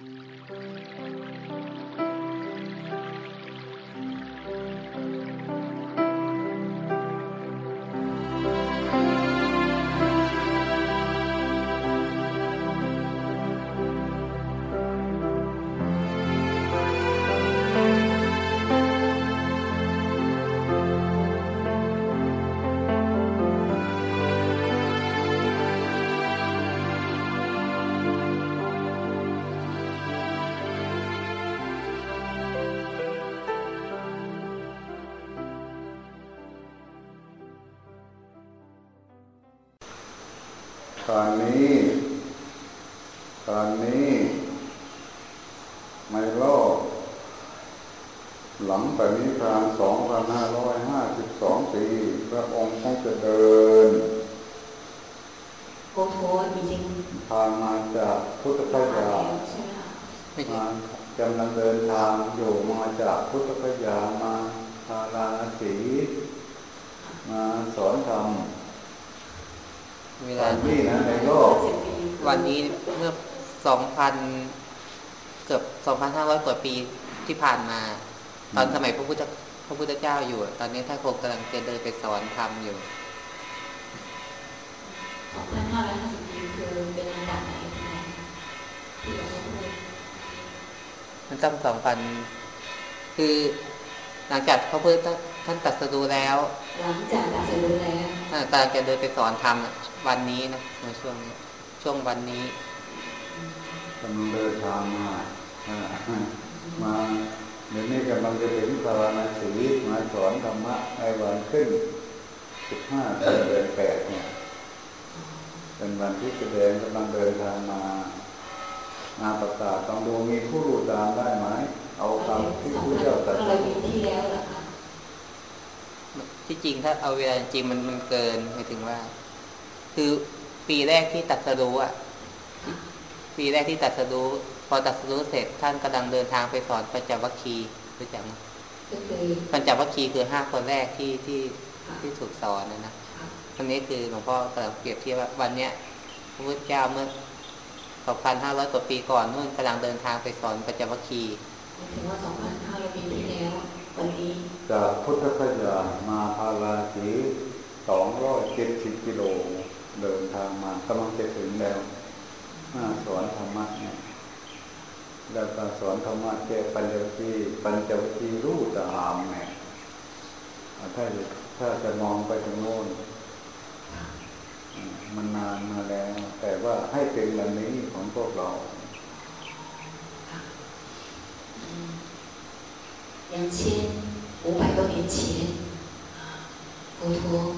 Música การนี้การนี้ในรอกหลังแต่นี้ทางสองพันห้าร้อยห้าสิบสองปีพระองค์ท่านจะเดินโคโถจริงทางมาจากพุทธคยามาจำลังเดินทางอยู่มาจากพุทธคยามาพาราสี มาสอนธรรม เวลานี้นะในโลกวันนี้เมื่อสองพันเกือบสองพันห้าร้อยกว่าปีที่ผ่านมา ตอนสมัยพระพุทธพระพุทธเจ้าอยู่ ตอนนี้ท่านคงกำลังจะเดินไปสอนธรรมอยู่สองพันห้าร้อยห้าสิบปีคือเป็นระดับไหนที่เราพูดมันจำสองพันคือหลังจากพระพุทธท่านตัดสรู้แล้ว หลังจากตัดสรู้แล้ว ตาจะเดินไปสอนธรรมวันนี้นะในช่วงนี้ช่วงวันนี้กำลังเดินทางมามาเดี๋ยวนี้กำลังจะถึงภาวนาสีมาสอนธรรมะในวันขึ้นสิบห้าเดือนแปดเนี่ยเป็นวันที่แสดงกำลังเดินทางมามาประกาศต้องดูมีผู้รู้ตามได้ไหมเอาตามที่ผู้เจ้าตรัสที่แล้วล่ะคะ ที่จริงถ้าเอาเวลาจริงมันมันเกินหมายถึงว่า คือปีแรกที่ตัดสรู้อะ ปีแรกที่ตัดสรู้พอตัดสรู้เสร็จท่านกำลังเดินทางไปสอนปัญจวัคคีย์รู้จักไหมปัญจวัคคีย์คือห้าคนแรกที่ที่ที่ถูกสอนนะนะอันนี้คือหลวงพ่อกำลังเปรียบเทียบว่าวันเนี้ยพระพุทธเจ้าเมื่อสองพันห้าร้อยกว่าปีก่อนนู่นกำลังเดินทางไปสอนปัญจวัคคีย์ นี้ จากพุทธคยามาพาราสีสองร้อยเจ็ดสิบกิโลเดินทางมากำลังจะถึงแล้วมาสอนธรรมะเนี่ยแล้วก็สอนธรรมะแก่ปัญญวีปัญจวิธีรู้ตามเนี่ยถ้าถ้าจะมองไปถึงโน้นมันนานมาแล้ว แต่ว่าให้เป็นวันนี้ของพวกเรา 两千五百多年前，佛陀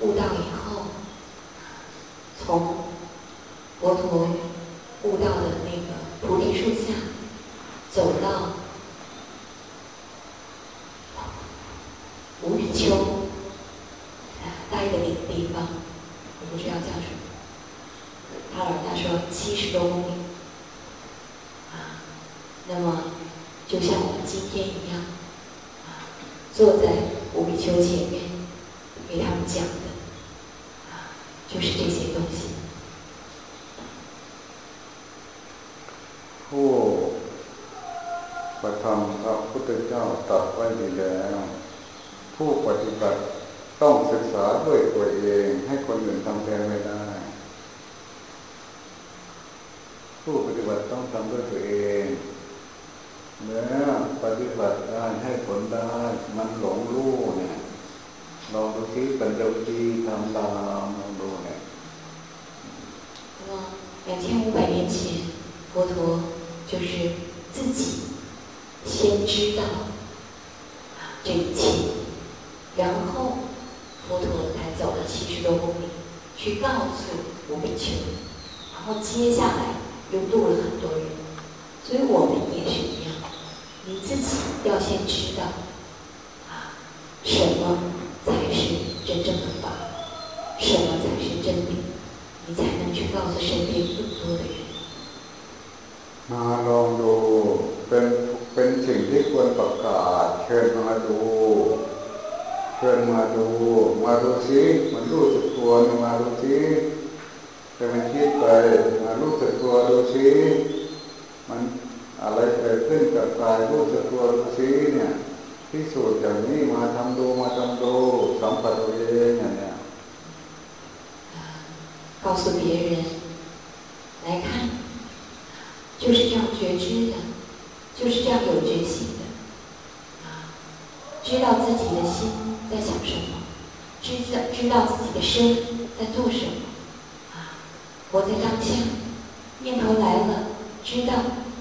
悟道以后，从佛陀悟道的那个菩提树下走到五比丘待的那个地方，我不知道叫什么。他老人家说七十多公里啊，那么就像我们今天一样啊，坐在五比丘前面给他们讲的。就是这些东西。ผู้ประทำพระพุทธเจ้าตัดไว้ดีแล้ว ผู้ปฏิบัติต้องศึกษาด้วยตัวเองให้คนอื่นทำแทนไม่ได้ ผู้ปฏิบัติต้องทำด้วยตัวเอง เมื่อปฏิบัติได้ให้ผลได้ มันหลงรู้เนี่ยลองดูที่ปัญจวัคคีย์ทำตามลองดูเนี่ย那么两千五百年前，佛陀就是自己先知道这一切，然后佛陀才走了七十多公里去告诉五比丘，然后接下来又度了很多人，所以我们也是一样， 你自己要先知道啊什么。才是真正的法，什么才是真理？你才能去告诉身边更多的人。มาลองดูเป็นเป็นสิ่งที่ควรประกาศเชิญมาดูเชิญมาดูมาดูซิมันรู้สึกตัวมาดูซิจะมันคิดไปมารู้สึกตัวดูซิม มัน อะไรเกิดขึ้นกับกายรู้สึกตัวรู้ซีเนี่ยพิสูจน์อย่างนี้มาทำดูมาทำดูสัมผัสตัวเองเนี่ย告诉别人来看，就是这样觉知的，就是这样有觉性的，啊，知道自己的心在想什么，知道知道自己的身在做什么，啊，活在当下，念头来了，知道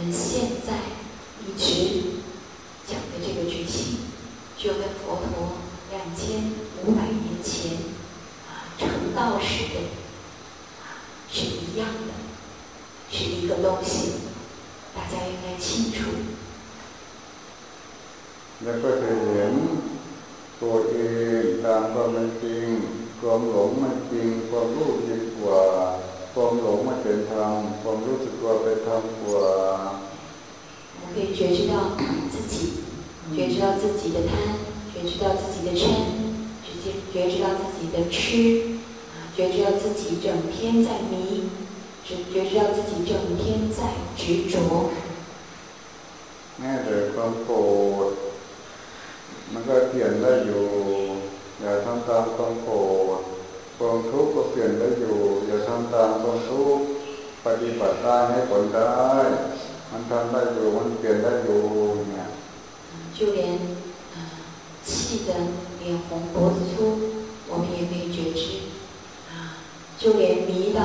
们现在一直讲的这个觉性，就跟佛陀两千五百年前啊成道时的是一样的，是一个东西，大家应该清楚。แล้วก็จะเห็นตัวเองตามความเป็นจริงความหลงมันจริงความรู้จริงกว่า ความหลงมันเป็นธรรมความรู้สึกตัวเป็นธรรมกว่า我们可以觉知到自己，觉知到自己的贪，觉知到自己的嗔，直接觉知到自己的痴。觉知到自己整天在迷，只觉知道自己整天在执着。แม้แต่ความโกรธมันก็เปลี่ยนได้อยู่อย่าทำตามความโกรธ ความทุกข์ก็เปลี่ยนได้อยู่อย่าทำตามความทุกข์ปฏิบัติได้ให้ผลได้ มันทำได้อยู่มันเปลี่ยนได้อยู่เนี่ย就连气得脸红脖子粗，我们也可以觉知。就连迷到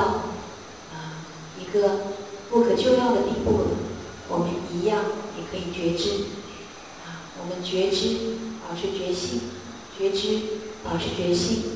啊一个不可救药的地步了，我们一样也可以觉知啊，我们觉知，保持觉性，觉知，保持觉性啊。那么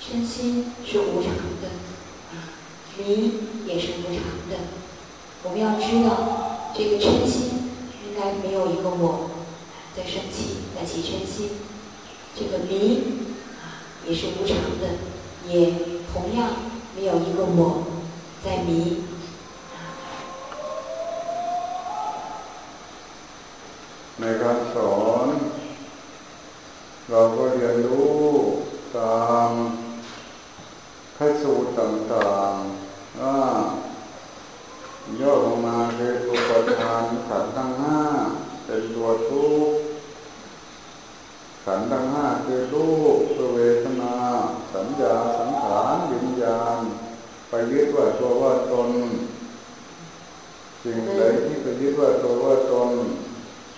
身心是无常的，迷也是无常的。我们要知道，这个嗔心应该没有一个我在生气，在起嗔心。这个迷也是无常的，也同样没有一个我在迷。ในการสอนเราก็เรียนรู้ เป็นตัวทุกข์ขันธ์ทั้งห้าคือรูปคือเวทนา สัญญาสังขารวิญญาณไปยึดว่าตัวว่าตนสิ่งใดที่ไปยึดว่าตัวว่าตน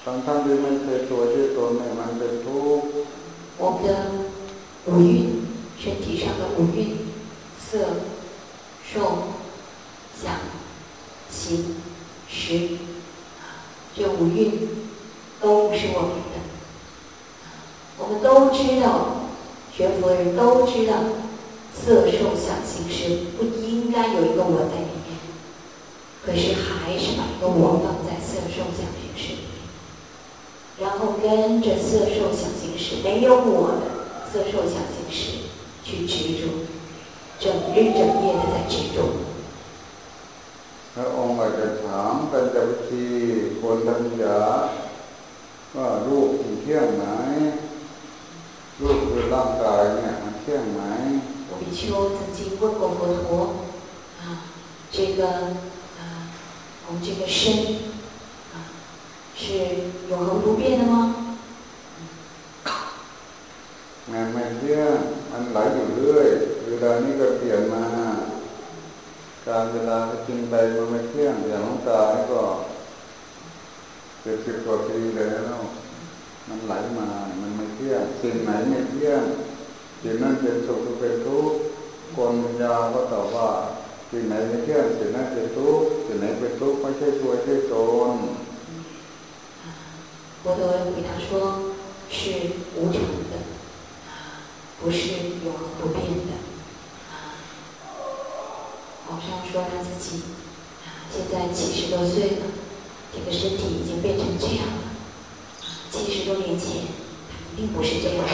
ทั้งทั้งที่มันเป็นตัวที่ตนเนี่ยมันเป็นทุกข์我们的五蕴，身体上的五蕴，色、 学佛人都知道，色受想行识不应该有一个我在里面，可是还是把一个我放在色受想行识里面，然后跟着色受想行识没有我的色受想行识去执着，整日整夜的在执着。พระองค์อาจจะถามเป็นจวิธีคนทัญญาว่ารูปเที่ยงไหน รูปคือร่างกายเนี่ยมันเที่ยงไหม我比丘曾经问过佛陀啊，这个啊，我们这个身啊，是永恒不变的吗？มันไม่เที่ยงมันไหลอยู่เรื่อยเวลานี้ก็เปลี่ยนมา การเวลากินไปมันไม่เที่ยงอย่างน้องตาก็เจ็ดสิบกว่าปีแล้ว มันไหลมา มันไม่เที่ยงสิ่งไหนไม่เที่ยงสิ่งนั้นเป็นสุขหรือเป็นทุกข์คนยาก็ตอบว่าสิ่งไหนไม่เที่ยงสิ่งนั้นเป็นทุกข์สิ่งไหนเป็นทุกข์ไม่ใช่ตัวใช่ตน佛陀回答说：“是无常的，不是永恒不变的。”好像说他自己啊，现在七十多岁了，这个身体已经变成这样了。 多年前，他并不是这样。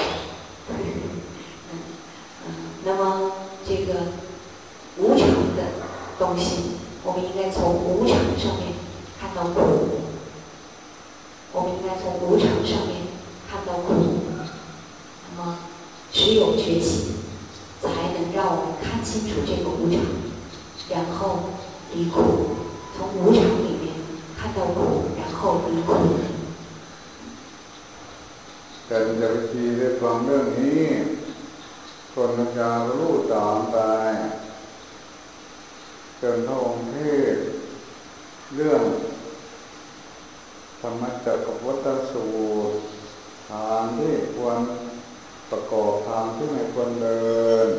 嗯嗯，那么这个无常的东西，我们应该从无 แต่จะวิธีได้ฟังเรื่องนี้คนจะรู้ตามไปจนพระองค์เทศเรื่องธรรมจักรวัตสูตรทางที่ควรประกอบทางที่ไม่ควรเดิน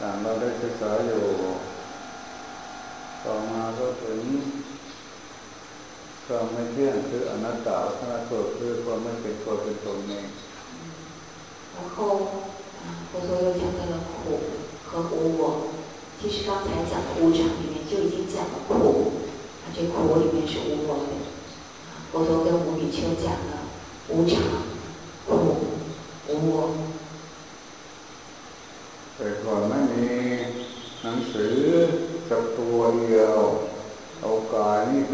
ต่างเราได้ศึกษาอยู่ ต่อมาก็ถึง ความไม่เที่ยงคืออนัตตาขณะตัวคือความไม่เป็นตัวเป็นตนเอง然后，佛陀又讲到了苦和无我。其实刚才讲的无常里面就已经讲了苦，啊，这苦里面是无我的。佛陀跟无比丘讲了无常、苦、无我。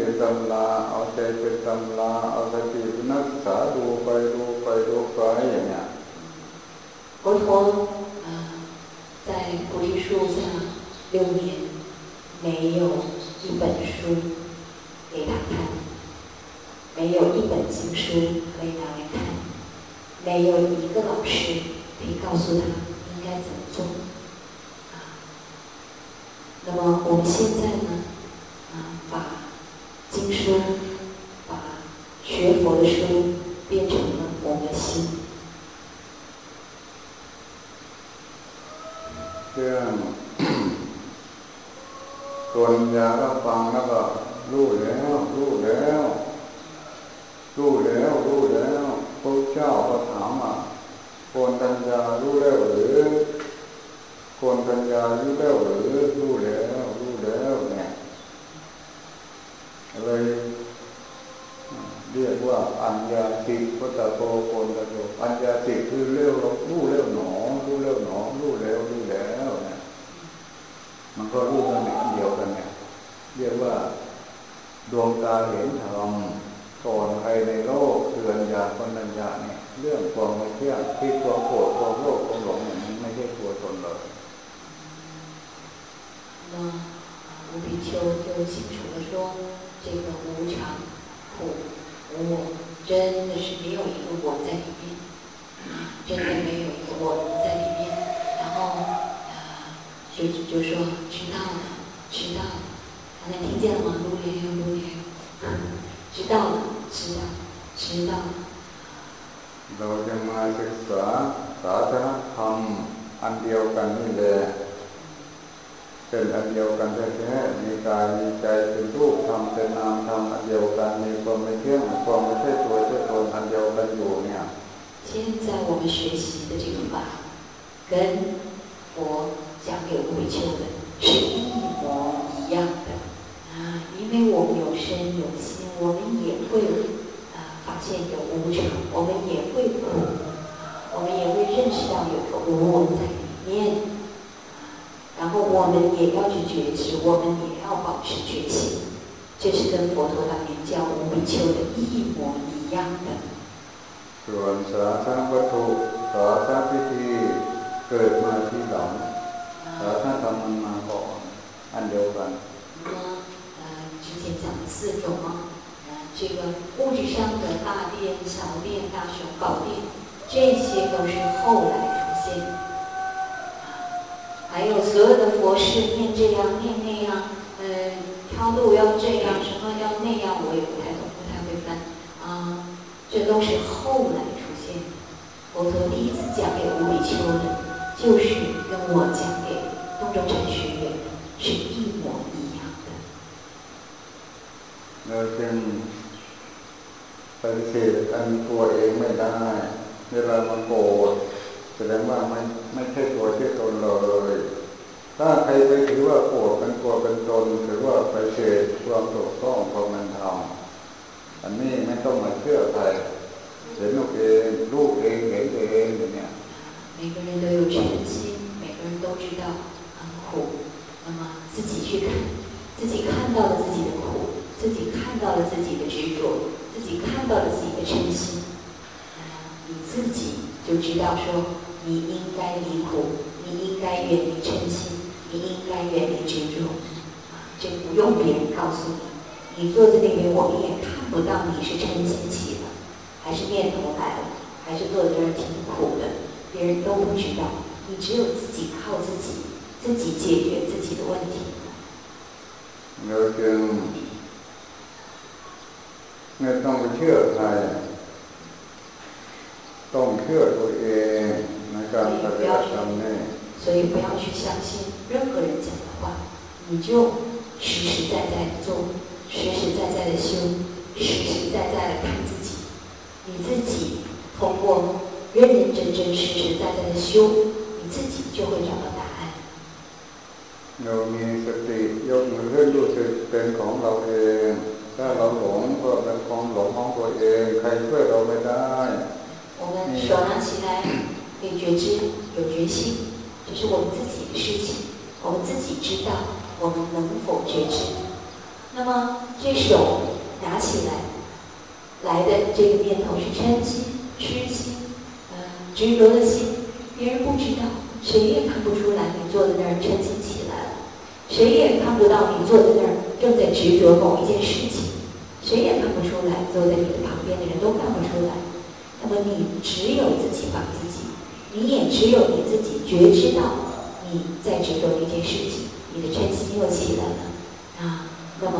เป็นตำราเอาใจเป็นตำราเอาสติเป็นนักศึกษาดูไปดูไปดูไปอย่างเงี้ย佛陀啊，在菩提树下六年，没有一本书给他看，没有一本经书可以拿来看，没有一个老师可以告诉他应该怎么做。那么我们现在呢，啊，把 经书、把学佛的书变成了我们的心。这样，คนยาก็ฟังแล้วก็รู้แล้วรู้แล้วรู้แล้วรู้แล้วพระเจ้าก็ถามว่าคนตัญญารู้แล้วหรือคนปัญญารู้แล้วหรือรู้แล้วรู้แล้ว เนี่ยเลยเรียกว่าอัญญาติพุทธโกโกนตะโกอัญญาติคือเร็วรู้เร็วหนอรู้เร็วหนอรู้แล้วรู้แล้วเนี่ยมันก็รู้กันเดียวกันเนี่ยเรียกว่าดวงตาเห็นธรรมก่อนใครในโลกคืออัญญาปัญญาเนี่ยเรื่องความไม่เที่ยงที่ความโกรธความโลภความหลงอย่างนี้ไม่ใช่ตัวตนเลย那吴比丘就清楚的说， 这个无常、苦、无我，真的是没有一个我在里面，真的没有一个我在里面。然后，呃，就就说知道了，知道了，刚才听见了吗？如莲如莲，知道了，知道，知道了。เราจะมาศึกษาศาสนาธรรมอันเดียวกันนี่แหละ เป็นอันเดียวกันแท้ๆมีกายมีใจเป็นรูปทำเป็นนามทำอันเดียวกันมีความไม่เที่ยงความไม่ใช่ตัวใช่ตนอันเดียวกันอยู่เนี่ย现在我们学习的这个法，跟佛讲给无比丘的是一模一样的啊！因为我们有身有心，我们也会啊发现有无常，我们也会苦，我们也会认识到有个无我在里面。 然后我们也要去觉知，我们也要保持觉醒，这是跟佛陀当年教无比丘的一模一样的。ส่วนสาธารวัตถุสาธารพิธีเกิดมาที่หลังสาธารธรรมมันมาก่อนอันเดียวกัน那么呃之前讲的四种啊，呃这个物质上的大殿、小殿、大雄宝殿，这些都是后来出现。还有 所有的佛 模式，念这样，念那样，呃，超度要这样，什么要那样，我也不太懂，不太会分。啊，这都是后来出现的。佛陀第一次讲给无比丘的，就是跟我讲给东周禅学员的是一模一样的。เราจึงปฏิเสธอันตัวเองไม่ได้เวลามาโกรธแสดงว่าไม่ไม่ใช่ตัวที่ตนเลย ถ้าใครไปถือว่าโกรธเป็นตัวเป็นตนถือว่าไปเสดความถูกต้องความมันทำอันนี้ไม่ต้องมาเชื่อใครเห็นลูกเองลูกเองเห็นเองอย่างเนี้ย每个人都有嗔心，每个人都知道很苦，那么自己去看，自己看到了自己的苦，自己看到了自己的执着，自己看到了自己的嗔心，那么你自己就知道说，你应该离苦，你应该远离嗔心， 你应该远离执着，啊，这不用别人告诉你，你坐在那边，我们也看不到你是嗔心起了，还是念头来了，还是坐在这儿挺苦的，别人都不知道，你只有自己靠自己，自己解决自己的问题。เราจึงไม่ต้องไปเชื่อใครต้องเชื่อตัวเองในการปฏิบัติธรรมนี่ 所以不要去相信任何人讲的话，你就实实在在的做，实实在在的修，实实在在的看自己。你自己通过认认真真、实实在在的修，你自己就会找到答案。เรามีสติยกมือขึ้นรู้สึกเป็นของเราเองถ้าเราหลงก็เป็นของหลงของตัวเองใครช่วยเราไม่ได้我们手拿起来，可以觉知，有决心， 是我们自己的事情，我们自己知道我们能否觉知。那么这手拿起来来的这个念头是嗔心、痴心、呃执着的心，别人不知道，谁也看不出来你坐在那儿嗔心起来了，谁也看不到你坐在那儿正在执着某一件事情，谁也看不出来，坐在你的旁边的人都看不出来。那么你只有自己把自己，你也只有你自己觉知到你在执着一件事情，你的嗔心又起来了啊。那么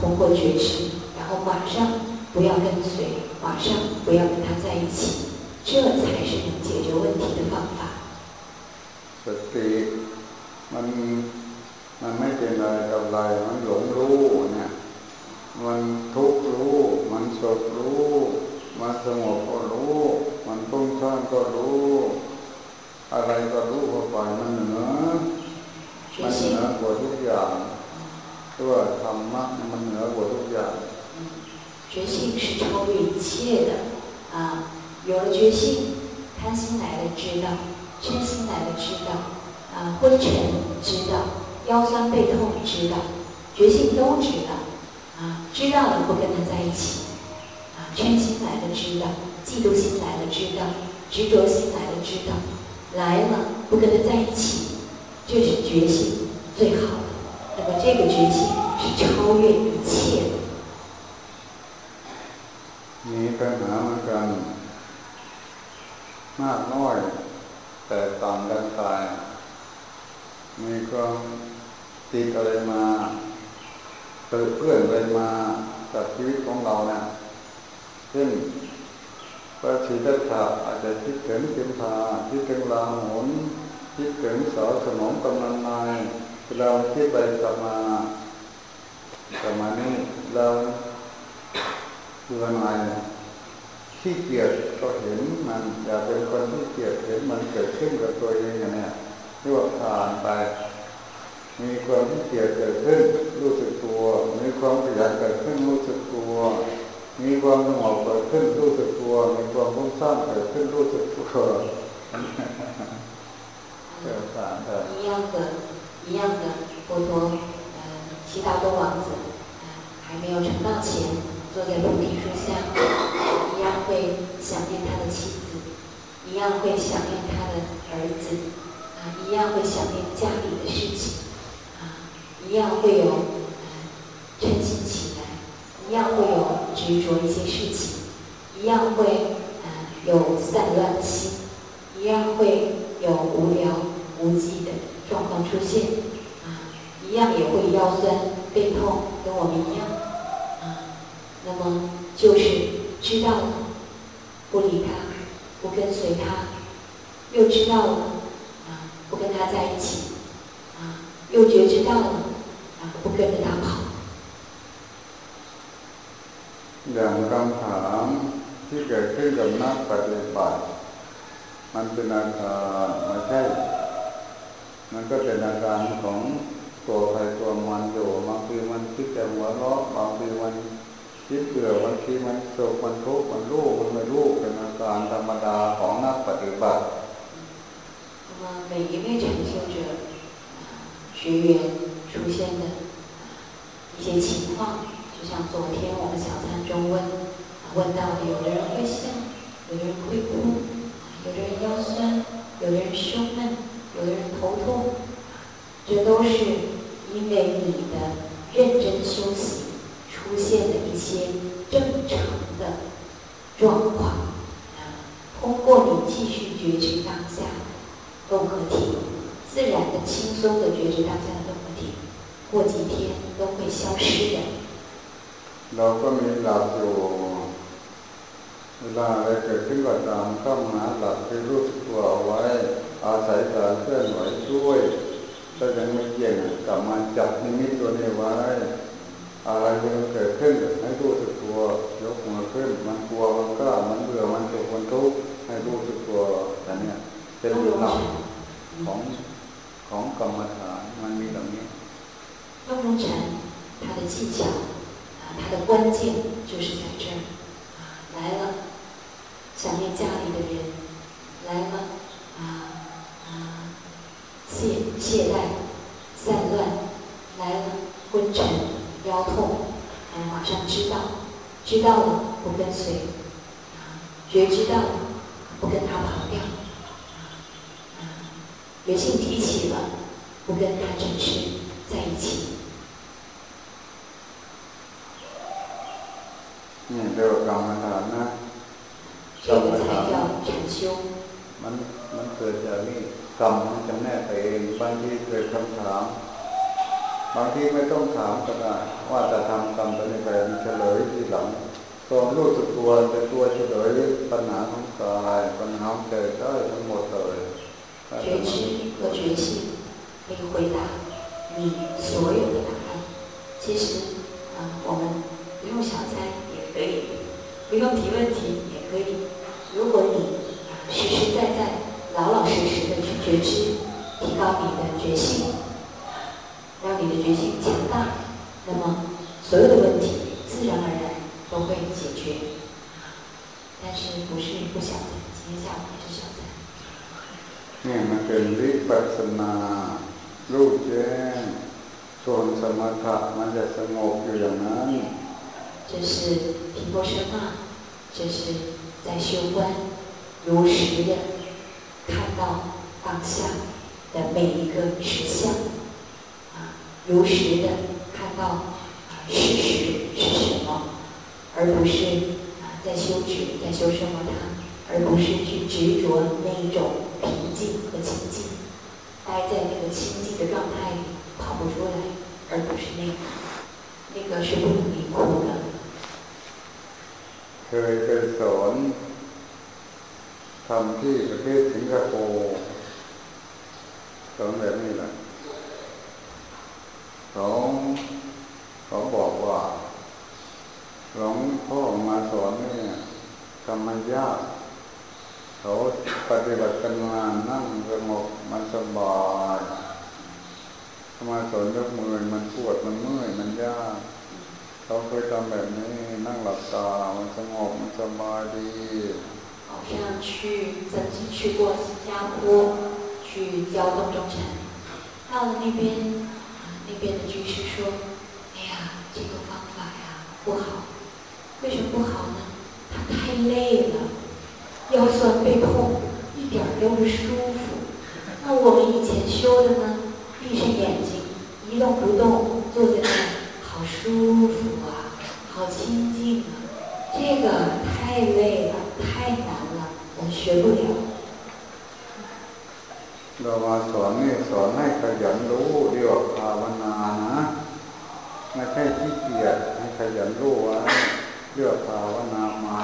通过觉知，然后马上不要跟随，马上不要跟他在一起，这才是能解决问题的方法。สติมันมันไม่เป็นอะไรกับอะไรมันหลงรู้เนี่ยมันทุกข์รู้มันสุขรู้มันสงบก็รู้มันฟุ้งซ่านก็รู้ อะไรก็รู้เข้าไปมันเหนือมันเหนือกว่าทุกอย่างตัวธรรมะมันเหนือกว่าทุกอย่าง觉性是超越一切的啊！有了觉性，贪心来了知道，嗔心来了知道，啊，昏沉知道，腰酸背痛知道，觉性都知道，啊，知道了不跟他在一起。嗔心来了知道，嫉妒心来了知道，执着心来了知道， 来了不跟他在一起，这是觉性最好的。那么这个觉性是超越一切的。มีปัญหาเหมือนกันมากน้อยแต่ต่างกันไปมีความติดอะไรมาเกิดเพื่อนอะไรมาจากชีวิตของเราเนี่ยเช่น พระศิทธัตถะอาจจะคิดถึงเข็มพาคิดถึงลาหมุนคิดถึงสาวสมองกำนันนายเราคิดไปกลับมาประมาณนี้เราคืออะไรขี้เกียจก็เห็นมัน อย่าเป็นคนที่เกียจเห็นมันเกิดขึ้นกับตัวเองอย่างนี้เรียกว่าผ่านไป มีความที่เกียจเกิดขึ้นรู้สึกตัว มีความขยันเกิดขึ้นรู้สึกตัว มีความสงบเกิดขึ้นรู้สึกตัวมีความพุ่งสร้างเกิดขึ้นรู้สึกตัว一样的，一样的，佛陀，呃，悉达多王子，呃，还没有成道前，坐在菩提树下，一样会想念他的妻子，一样会想念他的儿子，啊，一样会想念家里的事情，啊，一样会有，呃，嗔心起来。 一样会有执着一些事情，一样会呃有散乱的心，一样会有无聊无稽的状况出现，一样也会腰酸背痛，跟我们一样啊。那么就是知道了，不理他，不跟随他，又知道了啊，不跟他在一起啊，又觉知到了啊，不跟着他跑。 อย่างคำถามที่เกิดขึ้นกับนักปฏิบัติมันเป็นอาการไม่ใช่ มันก็เป็นอาการของตัวใครตัวมันอยู่บางทีมันคิดแต่หัวเราะบางทีมันคิดเบื่อบางทีมันโศกมันทุกข์มันรู้มันไม่รู้เป็นอาการธรรมดาของนักปฏิบัติ那么每一位禅修者学员出现的一些情况， 就像昨天我们小餐中问问到的，有的人会笑，有的人会哭，有的人腰酸，有的人胸闷，有的人头痛，这都是因为你的认真修行出现的一些正常的状况。通过你继续觉知当下综合体，自然的、轻松的觉知当下的综合体，过几天都会消失的。 เราก็มีหลักอยู่เวลาอะไรเกิดขึ้นก็ตามเข้ามาหลักคือรู้สึกตัวเอาไว้อาศัยการเคลื่อนไหวช่วยถ้ายังไม่เย็นกลับมาจับนิมิตตัวนี้ไว้อะไรมันเกิดขึ้นให้รู้สึกตัวยกมือขึ้นมันกลัวมันกล้ามันเบื่อมันสุขมันทุกข์ให้รู้สึกตัวแต่เนี่ยเป็นหลักของของกรรมฐานมันมีแบบนี้ต้องรู้禅它的技巧啊它 的关键就是在这儿。啊来了想念家里的人来了啊啊懈懈怠散乱来了昏沉腰痛哎马上知道知道了不跟随。啊觉知道了กนี่กรรมมันจะแน่ไปเองบางทีเกิดคำถามบางทีไม่ต้องถามก็ได้ว่าจะทำกรรมตัวนี้ไปมันเฉลยทีหลังตัวรู้สึกตัวเป็นตัวเฉลยปัญหาของกายปัญหาเกิดได้ทั้งหมดเลย觉知和觉性可以回答你所有的答案。其实啊，我们不用小灾也可以，不用提问题也可以。如果你实实在在、老老实实的去 觉知，提高你的觉性。让你的决心强大，那么所有的问题自然而然都会解决。但是不是不想在，今天下午还是小在。นี่มันเป็นวิปัสสนารูปแจ้งส่วนสมถะมันจะสงบอยู่อย่างนั้น这是皮婆舍那，这是在修观，如实的看到 当下的每一个实相。如实的看到啊事实是什么，而不是啊在修止，在修什么它，而不是去执着那一种平静和清净，待在那个清净的状态里跑不出来，而不是那个，那个是不能离苦的。เคยไปสอนทำที่ประเทศสิงคโปร์ สอนแบบนี้แหละเขาเขาบอกว่าหลวงพ่อมาสอนเนี่ยทำมันยากเขาปฏิบัติกันมานั่งสงบมันสบายมาสอนยกมือมันปวดมันเมื่อยมันยากเขาเคยทำแบบนี้นั่งหลับตามันสงบมันสบายดี好像去曾经去过新加坡 去教洞中禅，到了那边那边的居士说：“哎呀，这个方法呀不好，为什么不好呢？他太累了，腰酸背痛，一点都不舒服。那我们以前修的呢，闭上眼睛，一动不动，坐在那，好舒服啊，好清静啊。这个太累了，太难了，我们学不了。”เรามาสอนนี่สอนให้ขยันรู้เรียกภาวนา ไม่ใช่ขี้เกียจให้ขยันรู้ไว้เลือกภาวนาใหม่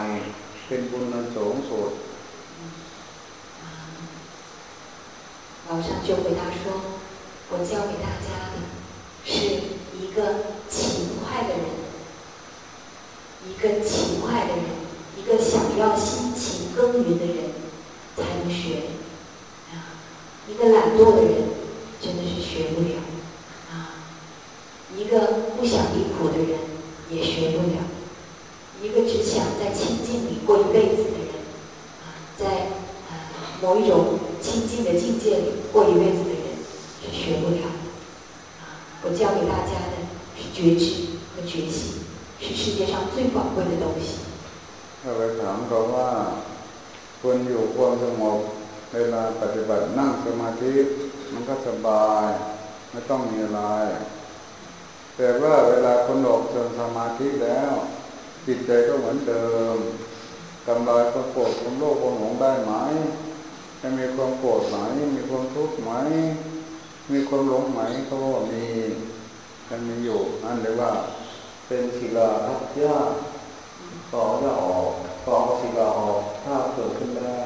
เป็นบุญนันสูงสุด老上就回答说：“我教给大家的是一个勤快的人，一个勤快的人，一个想要辛勤耕耘的人才能学啊！ 一个懒惰的人真的是学不了啊！一个不想离苦的人也学不了。”一个只想在清净里过一辈子的人，啊，在呃某一种清净的境界里过一辈子的人是学不了。啊，我教给大家的是觉知和觉醒，是世界上最宝贵的东西。ถ้าไปถามเขาว่าควรอยู่ความสงบ เวลาปฏิบัตินั่งสมาธิมันก็สบาย ไม่ต้องมีอะไร แต่ว่าเวลาคนออกจากสมาธิแล้ว จิตใจก็เหมือนเดิมทำลายความโกรธความโลภความหลงได้ไหมจะมีความโกรธไหมมีความทุกข์ไหม มีความหลงไหมเขาบอกมีมันมีอยู่นั่นเลยว่า เป็นศิลาทักยาต่อจะออกต่อศิลาออกถ้าเกิดขึ้นได้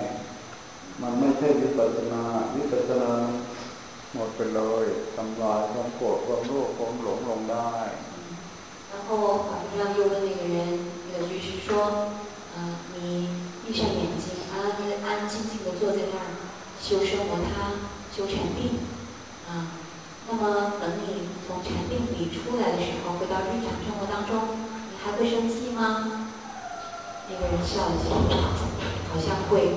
มันไม่ใช่วิปัสนา วิปัสนาหมดไปเลยทำลายความโกรธความโลภความหลงลงได้然后法师上又问那个人，那个居士说：“呃，你闭上眼睛，安安安安静静的坐在那儿修生摩他，修禅定，啊，那么等你从禅定里出来的时候，回到日常生活当中，你还会生气吗？”那个人笑了笑，好像会。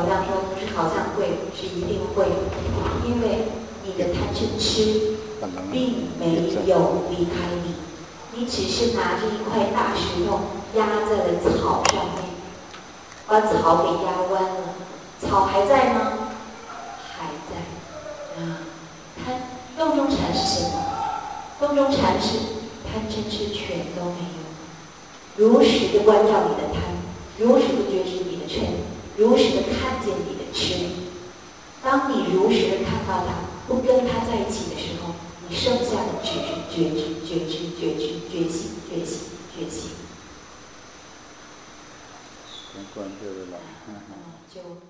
好像说：“不是好像会，是一定会，因为你的贪嗔痴。”并没有离开你，你只是拿着一块大石头压在了草上面，把草给压弯了。草还在吗？还在。啊，贪洞中禅是什么？洞中禅是贪嗔痴全都没有，如实的关照你的贪，如实的觉知你的嗔，如实的看见你的痴。当你如实的看到他，不跟他在一起的时候。你剩下的只是觉知、觉知、觉知、觉醒、觉醒、觉醒。就。